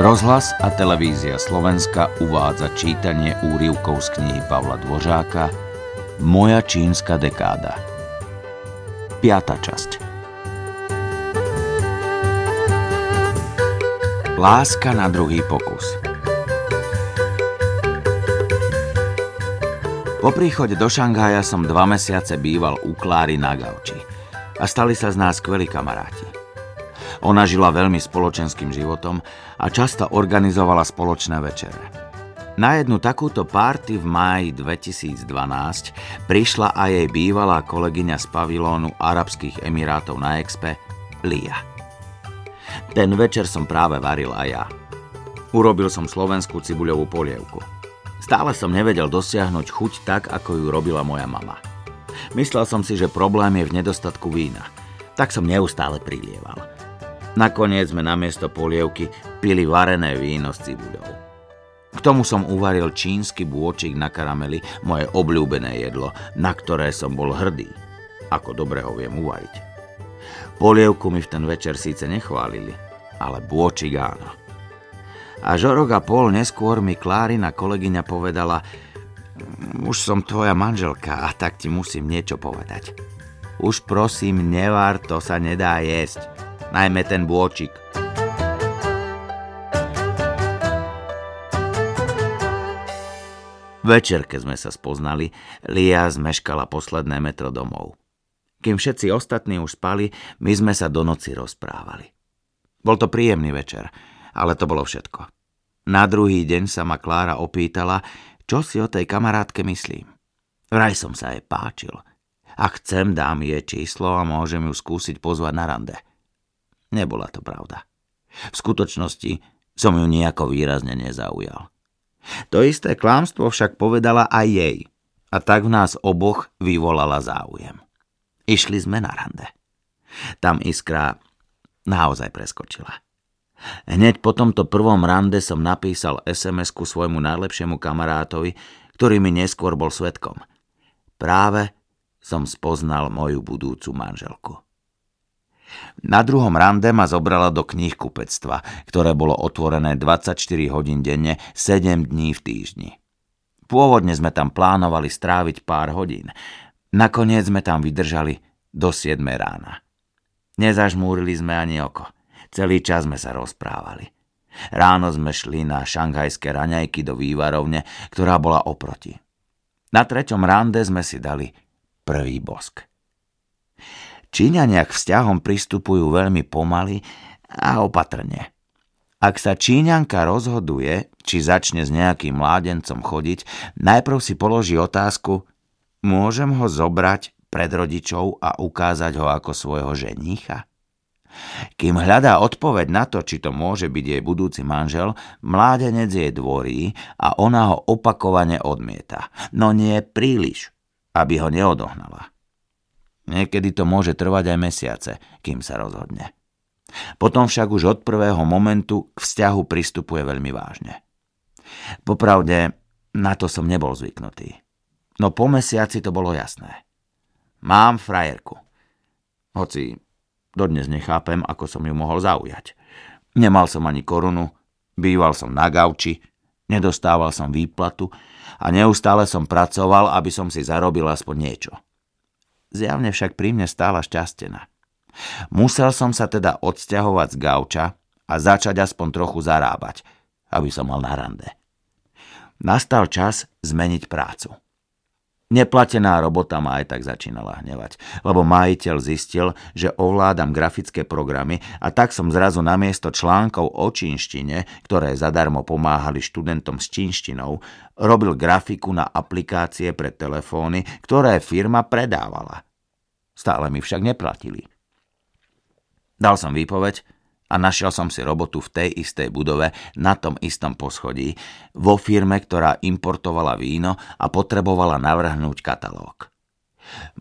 Rozhlas a televízia Slovenska uvádza čítanie úrivkov z knihy Pavla Dvožáka Moja čínska dekáda. Piata časť. Láska na druhý pokus. Po príchode do Šanghaja som dva mesiace býval u Kláry na gauči a stali sa z nás skvelí kamaráti. Ona žila veľmi spoločenským životom a často organizovala spoločné večere. Na jednu takúto párty v máji 2012 prišla aj jej bývalá kolegyňa z pavilónu Arabských Emirátov na Expe, Lia. Ten večer som práve varil aj ja. Urobil som slovenskú cibuľovú polievku. Stále som nevedel dosiahnuť chuť tak, ako ju robila moja mama. Myslel som si, že problém je v nedostatku vína. Tak som neustále prilieval. Nakoniec sme namiesto polievky pili varené víno s cibuľou. K tomu som uvaril čínsky bôčik na karameli, moje obľúbené jedlo, na ktoré som bol hrdý. Ako dobre ho viem uvariť. Polievku mi v ten večer síce nechválili, ale bôčik áno. A žorok a pol neskôr mi Klárina kolegyňa povedala už som tvoja manželka a tak ti musím niečo povedať. Už prosím, nevár, to sa nedá jesť najmä ten bôčik. Večer, keď sme sa spoznali, Lia zmeškala posledné metro domov. Kým všetci ostatní už spali, my sme sa do noci rozprávali. Bol to príjemný večer, ale to bolo všetko. Na druhý deň sa ma Klára opýtala, čo si o tej kamarátke myslím. Vraj som sa jej páčil. Ak chcem, dám jej číslo a môžem ju skúsiť pozvať na rande. Nebola to pravda. V skutočnosti som ju nejako výrazne nezaujal. To isté klámstvo však povedala aj jej a tak v nás oboch vyvolala záujem. Išli sme na rande. Tam iskra naozaj preskočila. Hneď po tomto prvom rande som napísal SMS-ku svojmu najlepšiemu kamarátovi, ktorý mi neskôr bol svetkom. Práve som spoznal moju budúcu manželku. Na druhom rande ma zobrala do knihkupectva, ktoré bolo otvorené 24 hodín denne, 7 dní v týždni. Pôvodne sme tam plánovali stráviť pár hodín. Nakoniec sme tam vydržali do 7 rána. Nezažmúrili sme ani oko. Celý čas sme sa rozprávali. Ráno sme šli na šanghajské raňajky do vývarovne, ktorá bola oproti. Na treťom rande sme si dali prvý bosk. Číňania k vzťahom pristupujú veľmi pomaly a opatrne. Ak sa Číňanka rozhoduje, či začne s nejakým mládencom chodiť, najprv si položí otázku, môžem ho zobrať pred rodičov a ukázať ho ako svojho ženícha? Kým hľadá odpoveď na to, či to môže byť jej budúci manžel, mládenec jej dvorí a ona ho opakovane odmieta. No nie príliš, aby ho neodohnala. Niekedy to môže trvať aj mesiace, kým sa rozhodne. Potom však už od prvého momentu k vzťahu pristupuje veľmi vážne. Popravde, na to som nebol zvyknutý. No po mesiaci to bolo jasné. Mám frajerku. Hoci dodnes nechápem, ako som ju mohol zaujať. Nemal som ani korunu, býval som na gauči, nedostával som výplatu a neustále som pracoval, aby som si zarobil aspoň niečo. Zjavne však pri mne stála šťastená. Musel som sa teda odsťahovať z gauča a začať aspoň trochu zarábať, aby som mal na rande. Nastal čas zmeniť prácu. Neplatená robota ma aj tak začínala hnevať, lebo majiteľ zistil, že ovládam grafické programy a tak som zrazu namiesto článkov o čínštine, ktoré zadarmo pomáhali študentom s čínštinou, robil grafiku na aplikácie pre telefóny, ktoré firma predávala. Stále mi však neplatili. Dal som výpoveď a našiel som si robotu v tej istej budove na tom istom poschodí vo firme, ktorá importovala víno a potrebovala navrhnúť katalóg.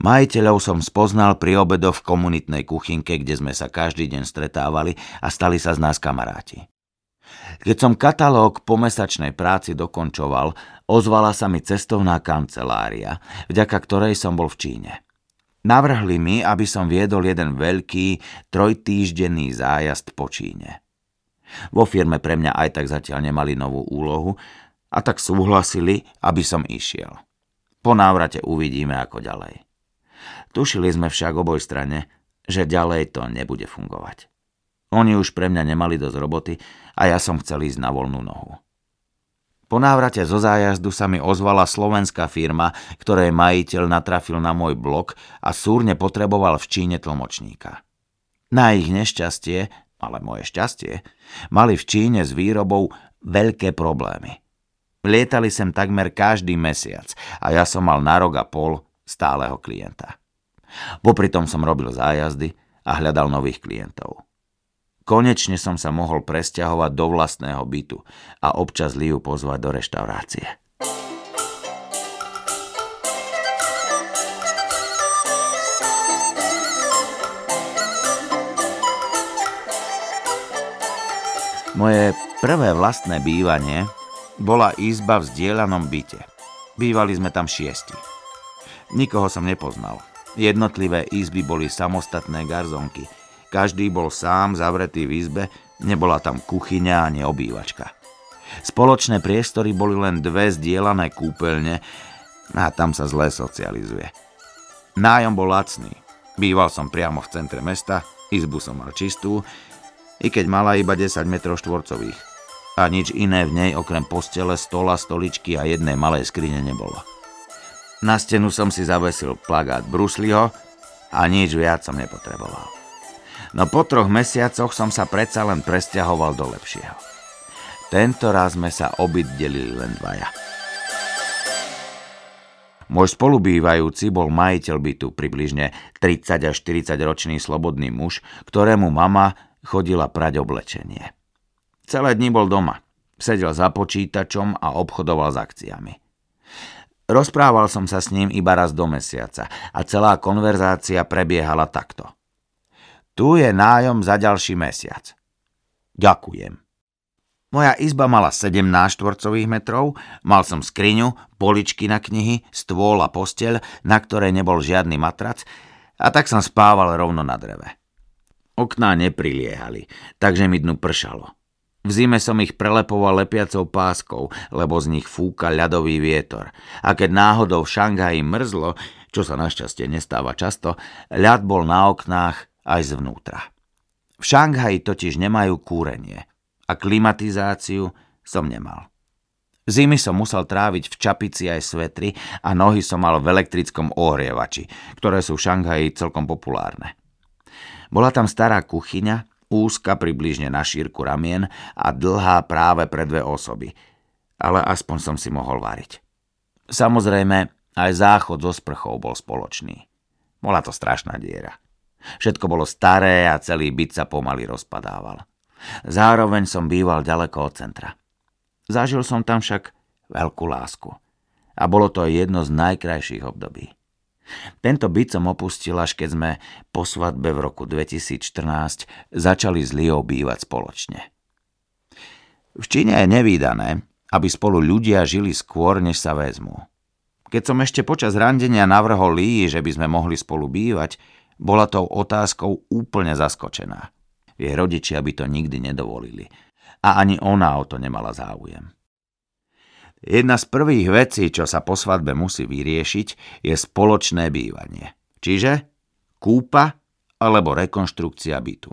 Majiteľov som spoznal pri obedoch v komunitnej kuchynke, kde sme sa každý deň stretávali a stali sa z nás kamaráti. Keď som katalóg po mesačnej práci dokončoval, ozvala sa mi cestovná kancelária, vďaka ktorej som bol v Číne. Navrhli mi, aby som viedol jeden veľký, trojtýždenný zájazd po Číne. Vo firme pre mňa aj tak zatiaľ nemali novú úlohu a tak súhlasili, aby som išiel. Po návrate uvidíme, ako ďalej. Tušili sme však oboj strane, že ďalej to nebude fungovať. Oni už pre mňa nemali dosť roboty a ja som chcel ísť na voľnú nohu. Po návrate zo zájazdu sa mi ozvala slovenská firma, ktorej majiteľ natrafil na môj blog a súrne potreboval v Číne tlmočníka. Na ich nešťastie, ale moje šťastie, mali v Číne s výrobou veľké problémy. Lietali sem takmer každý mesiac a ja som mal na rok a pol stáleho klienta. Popri tom som robil zájazdy a hľadal nových klientov. Konečne som sa mohol presťahovať do vlastného bytu a občas Liu pozvať do reštaurácie. Moje prvé vlastné bývanie bola izba v zdieľanom byte. Bývali sme tam šiesti. Nikoho som nepoznal. Jednotlivé izby boli samostatné garzonky – každý bol sám zavretý v izbe, nebola tam kuchyňa ani obývačka. Spoločné priestory boli len dve zdieľané kúpeľne a tam sa zle socializuje. Nájom bol lacný. Býval som priamo v centre mesta, izbu som mal čistú, i keď mala iba 10 m štvorcových. A nič iné v nej okrem postele, stola, stoličky a jednej malej skrine nebolo. Na stenu som si zavesil plagát Brusliho a nič viac som nepotreboval no po troch mesiacoch som sa predsa len presťahoval do lepšieho. Tento raz sme sa obyt delili len dvaja. Môj spolubývajúci bol majiteľ bytu, približne 30 až 40 ročný slobodný muž, ktorému mama chodila prať oblečenie. Celé dni bol doma, sedel za počítačom a obchodoval s akciami. Rozprával som sa s ním iba raz do mesiaca a celá konverzácia prebiehala takto – tu je nájom za ďalší mesiac. Ďakujem. Moja izba mala 17 štvorcových metrov, mal som skriňu, poličky na knihy, stôl a posteľ, na ktorej nebol žiadny matrac, a tak som spával rovno na dreve. Okná nepriliehali, takže mi dnu pršalo. V zime som ich prelepoval lepiacou páskou, lebo z nich fúka ľadový vietor. A keď náhodou v Šanghaji mrzlo, čo sa našťastie nestáva často, ľad bol na oknách aj zvnútra. V Šanghaji totiž nemajú kúrenie a klimatizáciu som nemal. Zimy som musel tráviť v čapici aj svetri a nohy som mal v elektrickom ohrievači, ktoré sú v Šanghaji celkom populárne. Bola tam stará kuchyňa, úzka približne na šírku ramien a dlhá práve pre dve osoby, ale aspoň som si mohol variť. Samozrejme, aj záchod so sprchou bol spoločný. Bola to strašná diera. Všetko bolo staré a celý byt sa pomaly rozpadával. Zároveň som býval ďaleko od centra. Zažil som tam však veľkú lásku. A bolo to jedno z najkrajších období. Tento byt som opustil, až keď sme po svadbe v roku 2014 začali s Liou bývať spoločne. V Číne je nevýdané, aby spolu ľudia žili skôr, než sa vezmú. Keď som ešte počas randenia navrhol Lii, že by sme mohli spolu bývať, bola tou otázkou úplne zaskočená. Jej rodičia by to nikdy nedovolili. A ani ona o to nemala záujem. Jedna z prvých vecí, čo sa po svadbe musí vyriešiť, je spoločné bývanie. Čiže kúpa alebo rekonštrukcia bytu.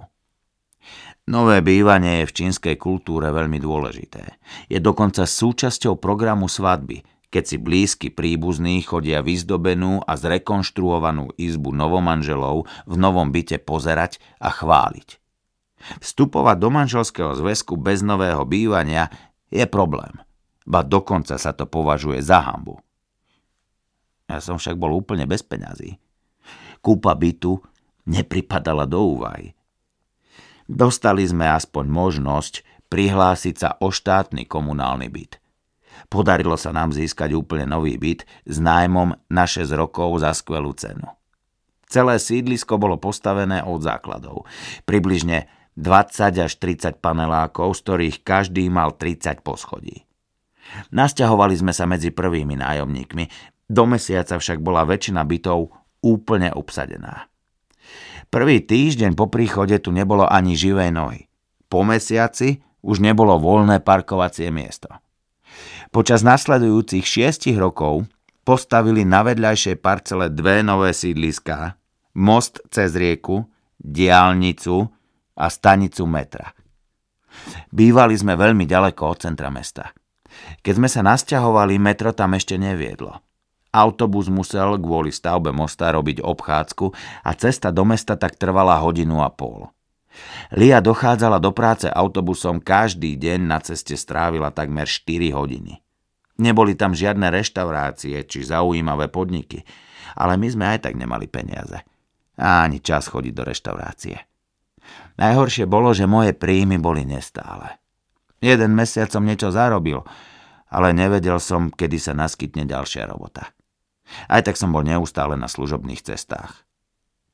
Nové bývanie je v čínskej kultúre veľmi dôležité. Je dokonca súčasťou programu svadby – keď si blízky príbuzní chodia vyzdobenú a zrekonštruovanú izbu novomanželov v novom byte pozerať a chváliť. Vstupovať do manželského zväzku bez nového bývania je problém, ba dokonca sa to považuje za hambu. Ja som však bol úplne bez peňazí. Kúpa bytu nepripadala do úvahy. Dostali sme aspoň možnosť prihlásiť sa o štátny komunálny byt – Podarilo sa nám získať úplne nový byt s nájmom na 6 rokov za skvelú cenu. Celé sídlisko bolo postavené od základov. Približne 20 až 30 panelákov, z ktorých každý mal 30 poschodí. Nasťahovali sme sa medzi prvými nájomníkmi, do mesiaca však bola väčšina bytov úplne obsadená. Prvý týždeň po príchode tu nebolo ani živej nohy. Po mesiaci Už nebolo voľné parkovacie miesto. Počas nasledujúcich šiestich rokov postavili na vedľajšej parcele dve nové sídliská, most cez rieku, diálnicu a stanicu metra. Bývali sme veľmi ďaleko od centra mesta. Keď sme sa nasťahovali, metro tam ešte neviedlo. Autobus musel kvôli stavbe mosta robiť obchádzku a cesta do mesta tak trvala hodinu a pol. Lia dochádzala do práce autobusom každý deň, na ceste strávila takmer 4 hodiny. Neboli tam žiadne reštaurácie či zaujímavé podniky, ale my sme aj tak nemali peniaze. A ani čas chodiť do reštaurácie. Najhoršie bolo, že moje príjmy boli nestále. Jeden mesiac som niečo zarobil, ale nevedel som, kedy sa naskytne ďalšia robota. Aj tak som bol neustále na služobných cestách.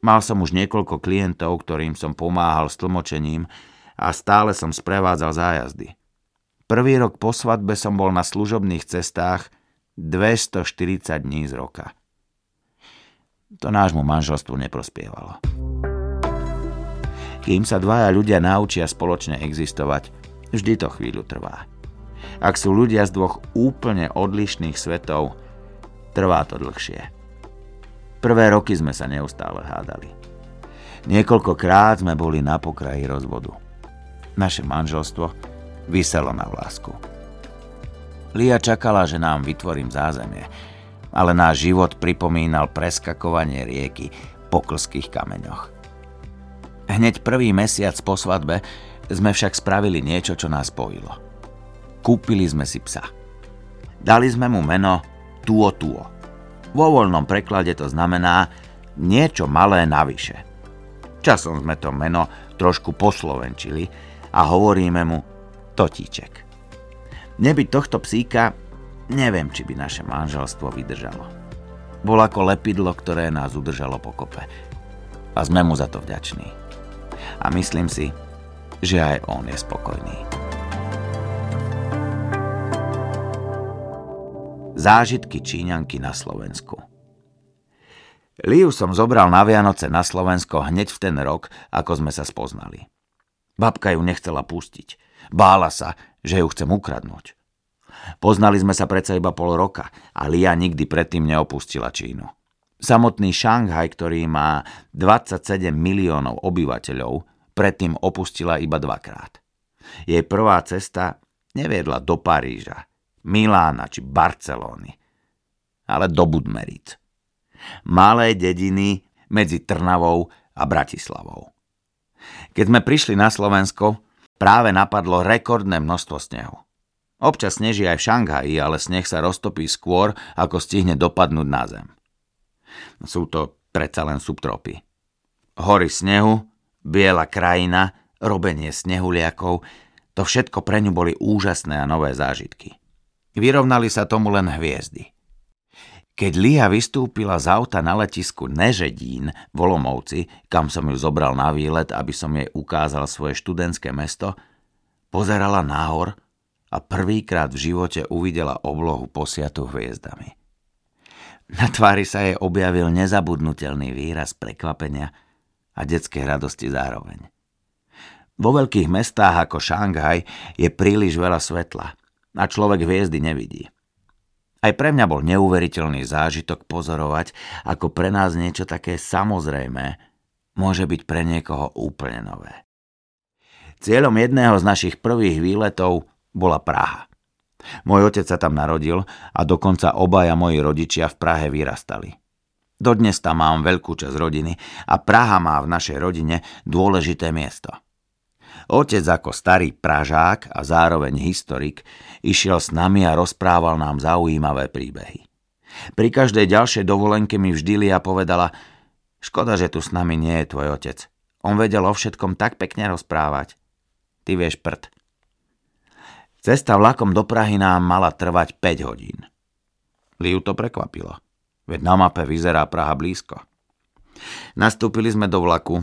Mal som už niekoľko klientov, ktorým som pomáhal s tlmočením a stále som sprevádzal zájazdy. Prvý rok po svadbe som bol na služobných cestách 240 dní z roka. To nášmu manželstvu neprospievalo. Kým sa dvaja ľudia naučia spoločne existovať, vždy to chvíľu trvá. Ak sú ľudia z dvoch úplne odlišných svetov, trvá to dlhšie. Prvé roky sme sa neustále hádali. Niekoľkokrát sme boli na pokraji rozvodu. Naše manželstvo vyselo na vlásku. Lia čakala, že nám vytvorím zázemie, ale náš život pripomínal preskakovanie rieky po klských kameňoch. Hneď prvý mesiac po svadbe sme však spravili niečo, čo nás spojilo. Kúpili sme si psa. Dali sme mu meno Tuo Tuo. Vo voľnom preklade to znamená niečo malé navyše. Časom sme to meno trošku poslovenčili a hovoríme mu Totíček. Nebyť tohto psíka, neviem, či by naše manželstvo vydržalo. Bol ako lepidlo, ktoré nás udržalo pokope. A sme mu za to vďační. A myslím si, že aj on je spokojný. Zážitky Číňanky na Slovensku Liu som zobral na Vianoce na Slovensko hneď v ten rok, ako sme sa spoznali. Babka ju nechcela pustiť. Bála sa, že ju chcem ukradnúť. Poznali sme sa predsa iba pol roka a Lia nikdy predtým neopustila Čínu. Samotný Šanghaj, ktorý má 27 miliónov obyvateľov, predtým opustila iba dvakrát. Jej prvá cesta neviedla do Paríža, Milána či Barcelóny, ale do Budmeric. Malé dediny medzi Trnavou a Bratislavou. Keď sme prišli na Slovensko, práve napadlo rekordné množstvo snehu. Občas sneží aj v Šanghaji, ale sneh sa roztopí skôr, ako stihne dopadnúť na zem. Sú to predsa len subtropy. Hory snehu, biela krajina, robenie snehuliakov, to všetko pre ňu boli úžasné a nové zážitky. Vyrovnali sa tomu len hviezdy. Keď Lia vystúpila z auta na letisku Nežedín v Olomovci, kam som ju zobral na výlet, aby som jej ukázal svoje študentské mesto, pozerala nahor a prvýkrát v živote uvidela oblohu posiatu hviezdami. Na tvári sa jej objavil nezabudnutelný výraz prekvapenia a detskej radosti zároveň. Vo veľkých mestách ako Šanghaj je príliš veľa svetla a človek hviezdy nevidí. Aj pre mňa bol neuveriteľný zážitok pozorovať, ako pre nás niečo také samozrejme môže byť pre niekoho úplne nové. Cieľom jedného z našich prvých výletov bola Praha. Môj otec sa tam narodil a dokonca obaja moji rodičia v Prahe vyrastali. Dodnes tam mám veľkú časť rodiny a Praha má v našej rodine dôležité miesto. Otec ako starý pražák a zároveň historik išiel s nami a rozprával nám zaujímavé príbehy. Pri každej ďalšej dovolenke mi vždy Lia povedala Škoda, že tu s nami nie je tvoj otec. On vedel o všetkom tak pekne rozprávať. Ty vieš prd. Cesta vlakom do Prahy nám mala trvať 5 hodín. Liu to prekvapilo, veď na mape vyzerá Praha blízko. Nastúpili sme do vlaku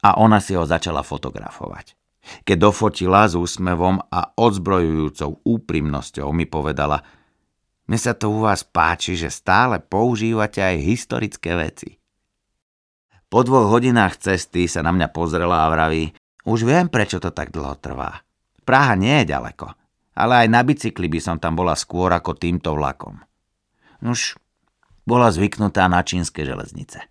a ona si ho začala fotografovať. Keď dofotila s úsmevom a odzbrojujúcou úprimnosťou mi povedala Mne sa to u vás páči, že stále používate aj historické veci. Po dvoch hodinách cesty sa na mňa pozrela a vraví Už viem, prečo to tak dlho trvá. Praha nie je ďaleko, ale aj na bicykli by som tam bola skôr ako týmto vlakom. Už bola zvyknutá na čínske železnice.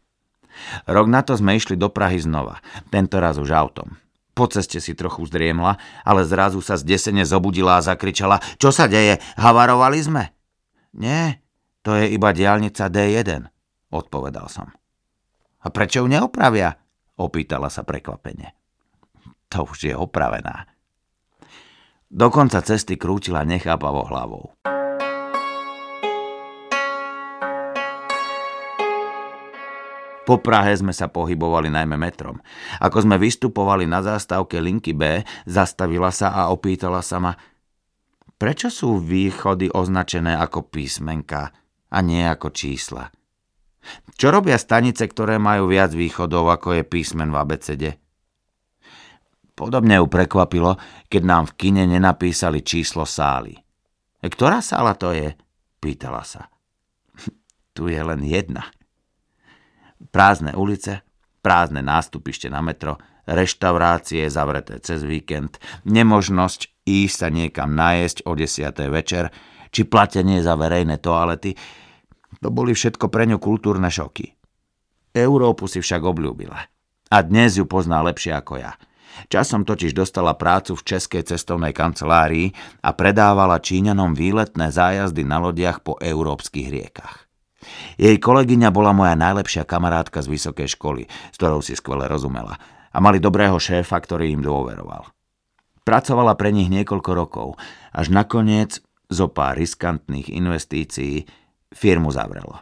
Rok na to sme išli do Prahy znova, tento raz už autom. Po ceste si trochu zdriemla, ale zrazu sa zdesene zobudila a zakričala Čo sa deje? Havarovali sme? Nie, to je iba diálnica D1, odpovedal som. A prečo ju neopravia? Opýtala sa prekvapene. To už je opravená. Do konca cesty krútila nechápavo hlavou. Po Prahe sme sa pohybovali najmä metrom. Ako sme vystupovali na zástavke linky B, zastavila sa a opýtala sa ma, prečo sú východy označené ako písmenka a nie ako čísla? Čo robia stanice, ktoré majú viac východov, ako je písmen v abecede? Podobne ju prekvapilo, keď nám v kine nenapísali číslo sály. Ktorá sála to je? Pýtala sa. Tu je len jedna. Prázdne ulice, prázdne nástupište na metro, reštaurácie zavreté cez víkend, nemožnosť ísť sa niekam najesť o 10. večer, či platenie za verejné toalety, to boli všetko pre ňu kultúrne šoky. Európu si však obľúbila. A dnes ju pozná lepšie ako ja. Časom totiž dostala prácu v Českej cestovnej kancelárii a predávala Číňanom výletné zájazdy na lodiach po európskych riekach. Jej kolegyňa bola moja najlepšia kamarátka z vysokej školy, s ktorou si skvele rozumela a mali dobrého šéfa, ktorý im dôveroval. Pracovala pre nich niekoľko rokov, až nakoniec zo pár riskantných investícií firmu zavrelo.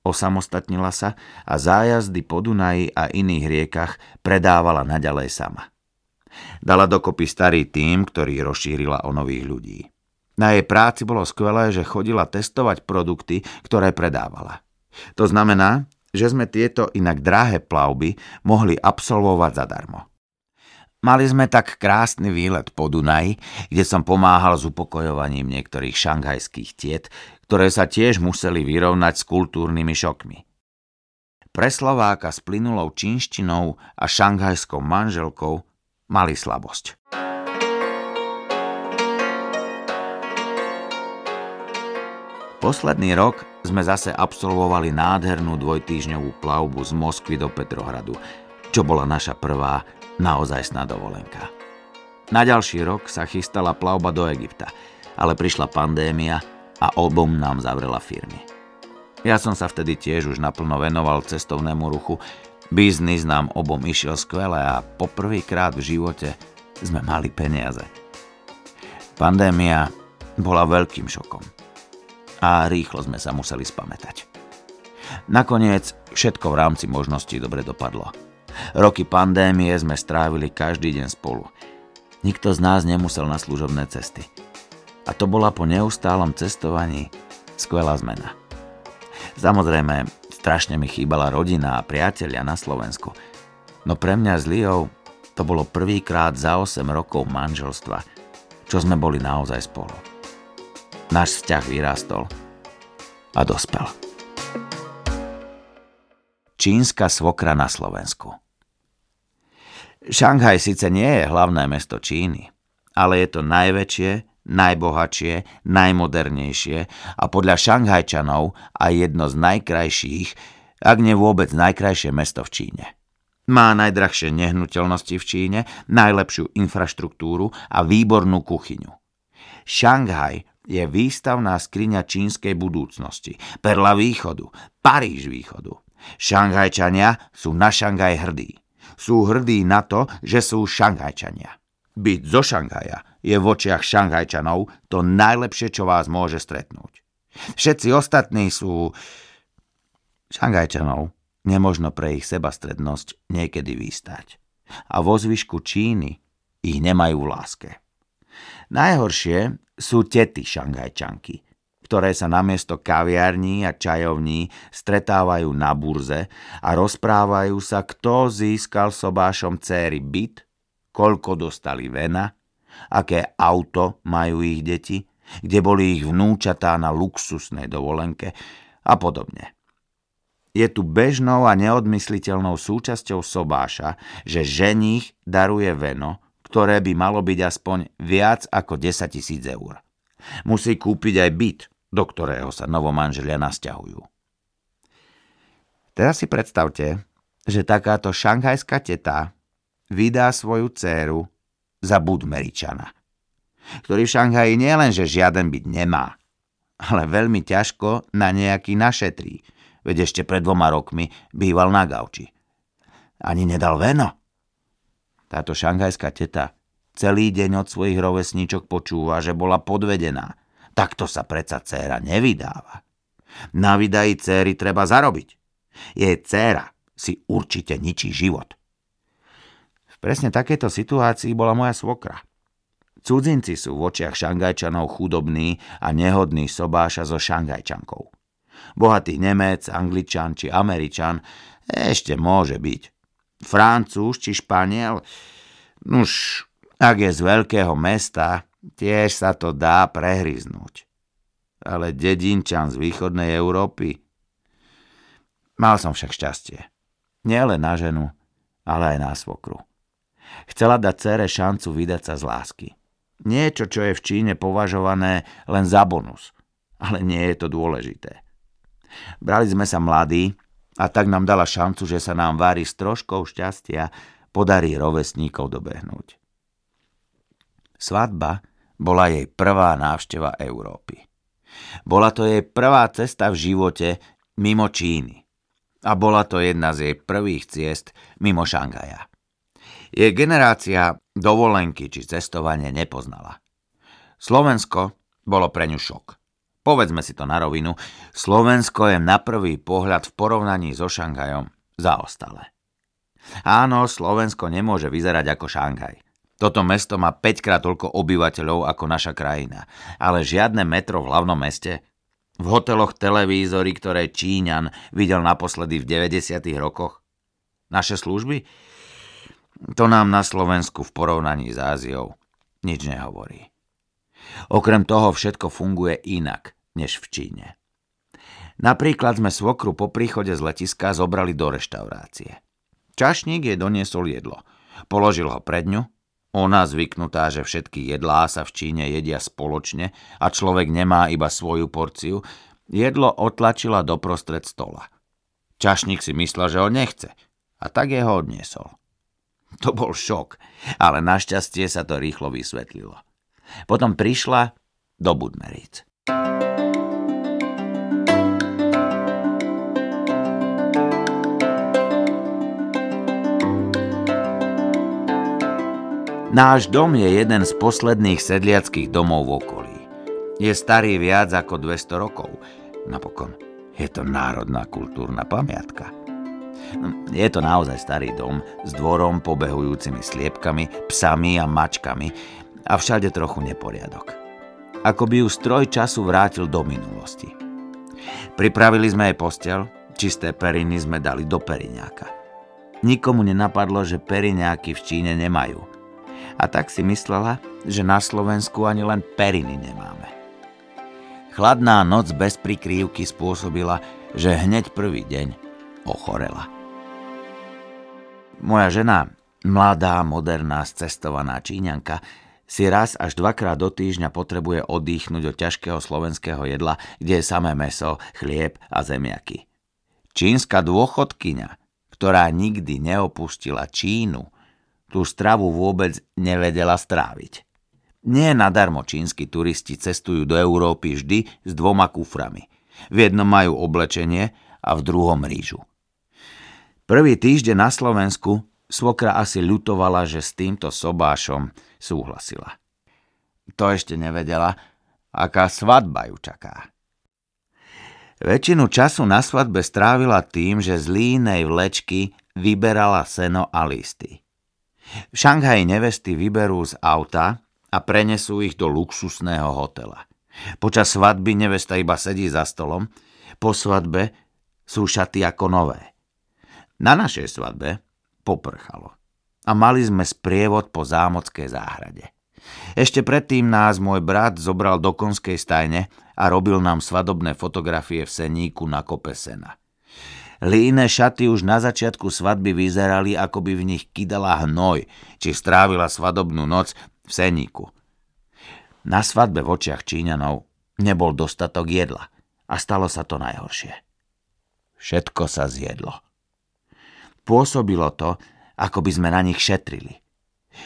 Osamostatnila sa a zájazdy po Dunaji a iných riekach predávala naďalej sama. Dala dokopy starý tým, ktorý rozšírila o nových ľudí. Na jej práci bolo skvelé, že chodila testovať produkty, ktoré predávala. To znamená, že sme tieto inak drahé plavby mohli absolvovať zadarmo. Mali sme tak krásny výlet po Dunaji, kde som pomáhal s upokojovaním niektorých šanghajských tiet, ktoré sa tiež museli vyrovnať s kultúrnymi šokmi. Pre Slováka s plynulou čínštinou a šanghajskou manželkou mali slabosť. Posledný rok sme zase absolvovali nádhernú dvojtýžňovú plavbu z Moskvy do Petrohradu, čo bola naša prvá naozajstná dovolenka. Na ďalší rok sa chystala plavba do Egypta, ale prišla pandémia a obom nám zavrela firmy. Ja som sa vtedy tiež už naplno venoval cestovnému ruchu, biznis nám obom išiel skvele a poprvýkrát v živote sme mali peniaze. Pandémia bola veľkým šokom a rýchlo sme sa museli spamätať. Nakoniec všetko v rámci možností dobre dopadlo. Roky pandémie sme strávili každý deň spolu. Nikto z nás nemusel na služobné cesty. A to bola po neustálom cestovaní skvelá zmena. Samozrejme, strašne mi chýbala rodina a priatelia na Slovensku. No pre mňa s Liou to bolo prvýkrát za 8 rokov manželstva, čo sme boli naozaj spolu. Náš vzťah vyrástol a dospel. Čínska svokra na Slovensku Šanghaj síce nie je hlavné mesto Číny, ale je to najväčšie, najbohatšie, najmodernejšie a podľa Šanghajčanov aj jedno z najkrajších, ak nie vôbec najkrajšie mesto v Číne. Má najdrahšie nehnuteľnosti v Číne, najlepšiu infraštruktúru a výbornú kuchyňu. Šanghaj je výstavná skriňa čínskej budúcnosti, perla východu, Paríž východu. Šanghajčania sú na Šangaj hrdí. Sú hrdí na to, že sú Šanghajčania. Byť zo Šanghaja je v očiach Šanghajčanov to najlepšie, čo vás môže stretnúť. Všetci ostatní sú... Šanghajčanov nemožno pre ich sebastrednosť niekedy výstať. A vo zvyšku Číny ich nemajú v láske. Najhoršie sú tety šangajčanky, ktoré sa namiesto kaviarní a čajovní stretávajú na burze a rozprávajú sa, kto získal sobášom céry byt, koľko dostali vena, aké auto majú ich deti, kde boli ich vnúčatá na luxusnej dovolenke a podobne. Je tu bežnou a neodmysliteľnou súčasťou sobáša, že ženích daruje veno, ktoré by malo byť aspoň viac ako 10 tisíc eur. Musí kúpiť aj byt, do ktorého sa novomanželia nasťahujú. Teraz si predstavte, že takáto šanghajská teta vydá svoju dceru za Budmeričana, ktorý v Šanghaji nielenže žiaden byt nemá, ale veľmi ťažko na nejaký našetrí, veď ešte pred dvoma rokmi býval na gauči. Ani nedal veno. Táto šanghajská teta celý deň od svojich rovesníčok počúva, že bola podvedená. Takto sa predsa dcéra nevydáva. Na vydají céry treba zarobiť. Jej dcéra si určite ničí život. V presne takejto situácii bola moja svokra. Cudzinci sú v očiach šangajčanov chudobný a nehodný sobáša so šangajčankou. Bohatý Nemec, Angličan či Američan ešte môže byť. Francúz či Španiel, nuž, ak je z veľkého mesta, tiež sa to dá prehryznúť. Ale dedinčan z východnej Európy? Mal som však šťastie. Nielen na ženu, ale aj na svokru. Chcela dať cere šancu vydať sa z lásky. Niečo, čo je v Číne považované len za bonus. Ale nie je to dôležité. Brali sme sa mladí a tak nám dala šancu, že sa nám vári s troškou šťastia podarí rovesníkov dobehnúť. Svadba bola jej prvá návšteva Európy. Bola to jej prvá cesta v živote mimo Číny. A bola to jedna z jej prvých ciest mimo Šangaja. Jej generácia dovolenky či cestovanie nepoznala. Slovensko bolo pre ňu šok. Povedzme si to na rovinu, Slovensko je na prvý pohľad v porovnaní so Šanghajom zaostalé. Áno, Slovensko nemôže vyzerať ako Šanghaj. Toto mesto má 5 krát toľko obyvateľov ako naša krajina, ale žiadne metro v hlavnom meste. V hoteloch televízory, ktoré Číňan videl naposledy v 90. rokoch. Naše služby? To nám na Slovensku v porovnaní s Áziou nič nehovorí. Okrem toho všetko funguje inak než v Číne. Napríklad sme svokru po príchode z letiska zobrali do reštaurácie. Čašník jej doniesol jedlo. Položil ho pred ňu. Ona zvyknutá, že všetky jedlá sa v Číne jedia spoločne a človek nemá iba svoju porciu, jedlo otlačila do prostred stola. Čašník si myslel, že ho nechce a tak jeho odniesol. To bol šok, ale našťastie sa to rýchlo vysvetlilo. Potom prišla do Budmeríc. Náš dom je jeden z posledných sedliackých domov v okolí. Je starý viac ako 200 rokov. Napokon je to národná kultúrna pamiatka. Je to naozaj starý dom s dvorom pobehujúcimi sliepkami, psami a mačkami a všade trochu neporiadok. Ako by ju stroj času vrátil do minulosti. Pripravili sme jej postel, čisté periny sme dali do periňáka. Nikomu nenapadlo, že periňáky v Číne nemajú – a tak si myslela, že na Slovensku ani len periny nemáme. Chladná noc bez prikrývky spôsobila, že hneď prvý deň ochorela. Moja žena, mladá, moderná, cestovaná Číňanka, si raz až dvakrát do týždňa potrebuje oddychnúť od ťažkého slovenského jedla, kde je samé meso, chlieb a zemiaky. Čínska dôchodkyňa, ktorá nikdy neopustila Čínu, tú stravu vôbec nevedela stráviť. Nie nadarmo čínsky turisti cestujú do Európy vždy s dvoma kuframi. V jednom majú oblečenie a v druhom rížu. Prvý týždeň na Slovensku svokra asi ľutovala, že s týmto sobášom súhlasila. To ešte nevedela, aká svadba ju čaká. Väčšinu času na svadbe strávila tým, že z línej vlečky vyberala seno a listy. V Šanghaji nevesty vyberú z auta a prenesú ich do luxusného hotela. Počas svadby nevesta iba sedí za stolom, po svadbe sú šaty ako nové. Na našej svadbe poprchalo a mali sme sprievod po zámockej záhrade. Ešte predtým nás môj brat zobral do konskej stajne a robil nám svadobné fotografie v seníku na kope sena. Líne šaty už na začiatku svadby vyzerali, ako by v nich kydala hnoj, či strávila svadobnú noc v seníku. Na svadbe v očiach Číňanov nebol dostatok jedla a stalo sa to najhoršie. Všetko sa zjedlo. Pôsobilo to, ako by sme na nich šetrili.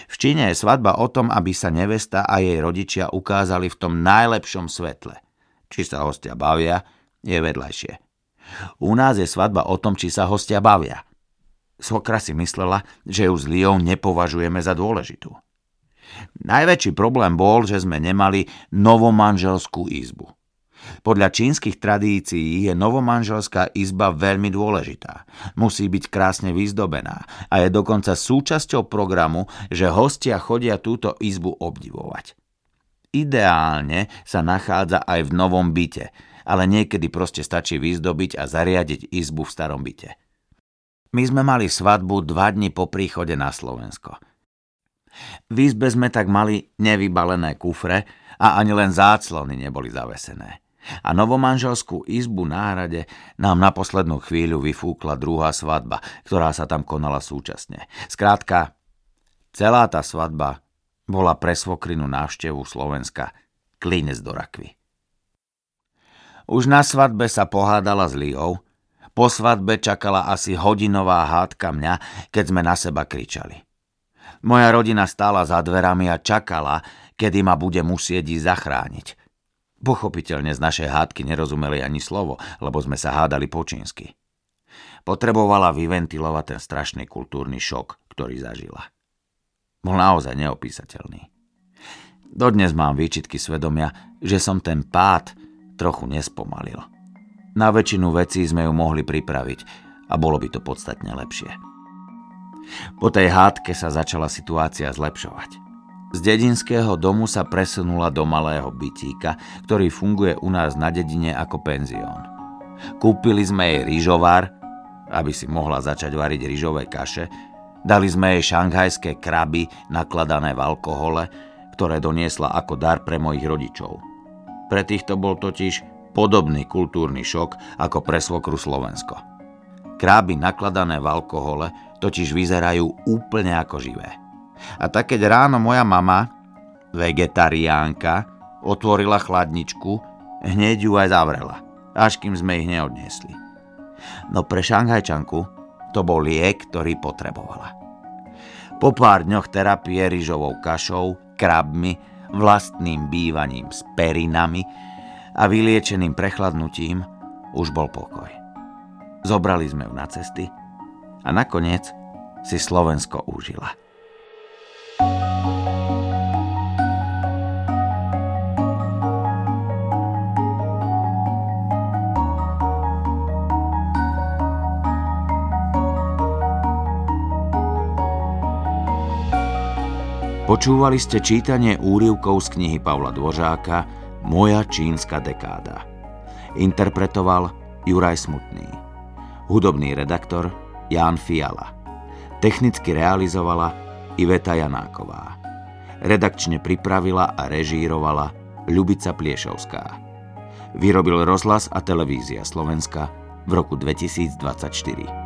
V Číne je svadba o tom, aby sa nevesta a jej rodičia ukázali v tom najlepšom svetle. Či sa hostia bavia, je vedľajšie. U nás je svadba o tom, či sa hostia bavia. Svokra si myslela, že ju s Liou nepovažujeme za dôležitú. Najväčší problém bol, že sme nemali novomanželskú izbu. Podľa čínskych tradícií je novomanželská izba veľmi dôležitá. Musí byť krásne vyzdobená a je dokonca súčasťou programu, že hostia chodia túto izbu obdivovať. Ideálne sa nachádza aj v novom byte, ale niekedy proste stačí vyzdobiť a zariadiť izbu v starom byte. My sme mali svadbu dva dni po príchode na Slovensko. V izbe sme tak mali nevybalené kufre a ani len záclony neboli zavesené. A novomanželskú izbu na hrade nám na poslednú chvíľu vyfúkla druhá svadba, ktorá sa tam konala súčasne. Skrátka, celá tá svadba bola pre svokrinu návštevu Slovenska klinec do rakvy. Už na svadbe sa pohádala s Liou. Po svadbe čakala asi hodinová hádka mňa, keď sme na seba kričali. Moja rodina stála za dverami a čakala, kedy ma bude musieť ísť zachrániť. Pochopiteľne z našej hádky nerozumeli ani slovo, lebo sme sa hádali po čínsky. Potrebovala vyventilovať ten strašný kultúrny šok, ktorý zažila. Bol naozaj neopísateľný. Dodnes mám výčitky svedomia, že som ten pád trochu nespomalil. Na väčšinu vecí sme ju mohli pripraviť a bolo by to podstatne lepšie. Po tej hádke sa začala situácia zlepšovať. Z dedinského domu sa presunula do malého bytíka, ktorý funguje u nás na dedine ako penzión. Kúpili sme jej rýžovár, aby si mohla začať variť rýžové kaše, dali sme jej šanghajské kraby nakladané v alkohole, ktoré doniesla ako dar pre mojich rodičov – pre týchto bol totiž podobný kultúrny šok ako pre svokru Slovensko. Kráby nakladané v alkohole totiž vyzerajú úplne ako živé. A tak keď ráno moja mama, vegetariánka, otvorila chladničku, hneď ju aj zavrela, až kým sme ich neodniesli. No pre šanghajčanku to bol liek, ktorý potrebovala. Po pár dňoch terapie rýžovou kašou, krabmi vlastným bývaním s perinami a vyliečeným prechladnutím už bol pokoj. Zobrali sme ju na cesty a nakoniec si Slovensko užila. Počúvali ste čítanie úrivkov z knihy Pavla Dvořáka Moja čínska dekáda. Interpretoval Juraj Smutný. Hudobný redaktor Jan Fiala. Technicky realizovala Iveta Janáková. Redakčne pripravila a režírovala Ľubica Pliešovská. Vyrobil rozhlas a televízia Slovenska v roku 2024.